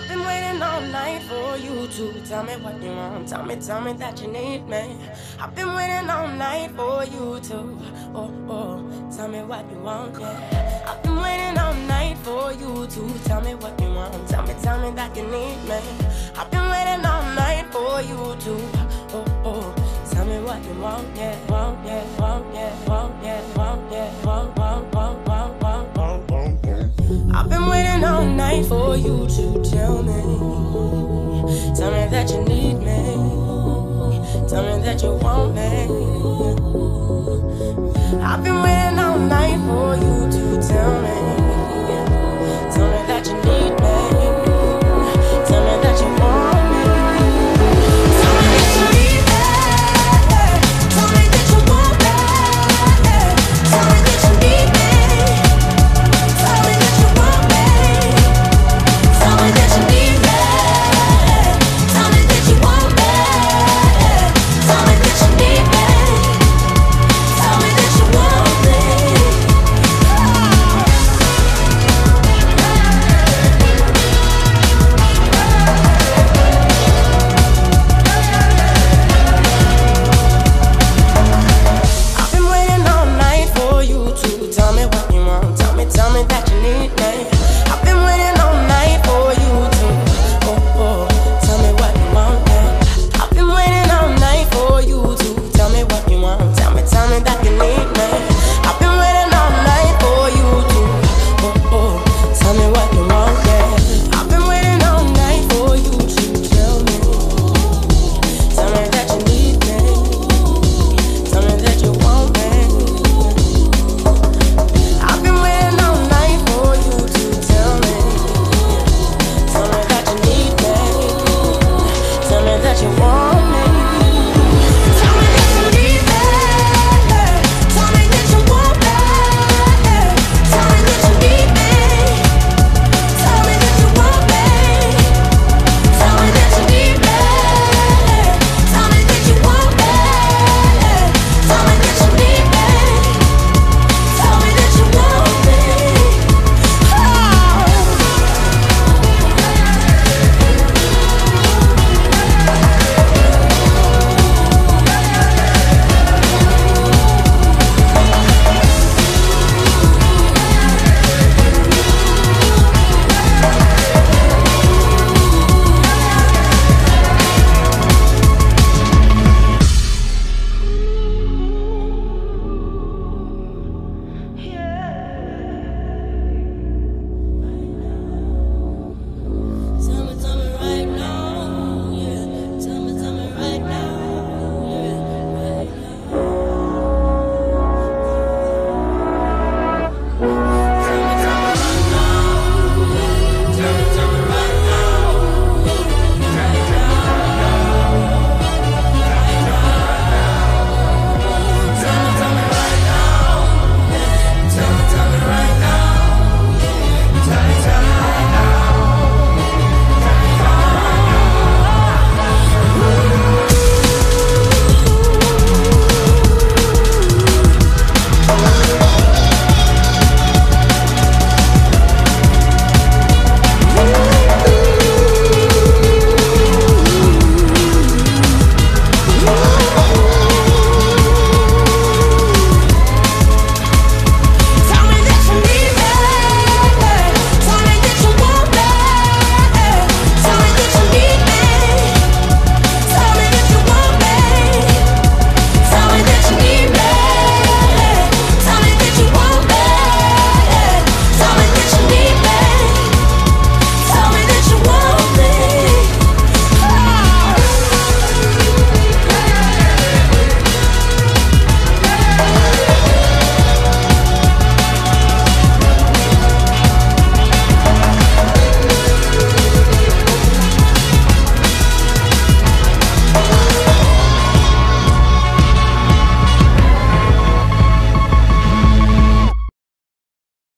I've been waiting all night for you to tell me what you want. Tell me, tell me that you need me. I've been waiting all night for you to, oh, oh, tell me what you want, yeah. I've been waiting all night for you to tell me what you want. Tell me, tell me that you need me. Been waiting all night for you to tell me, tell me that you need me, tell me that you want me. I've been waiting all night for you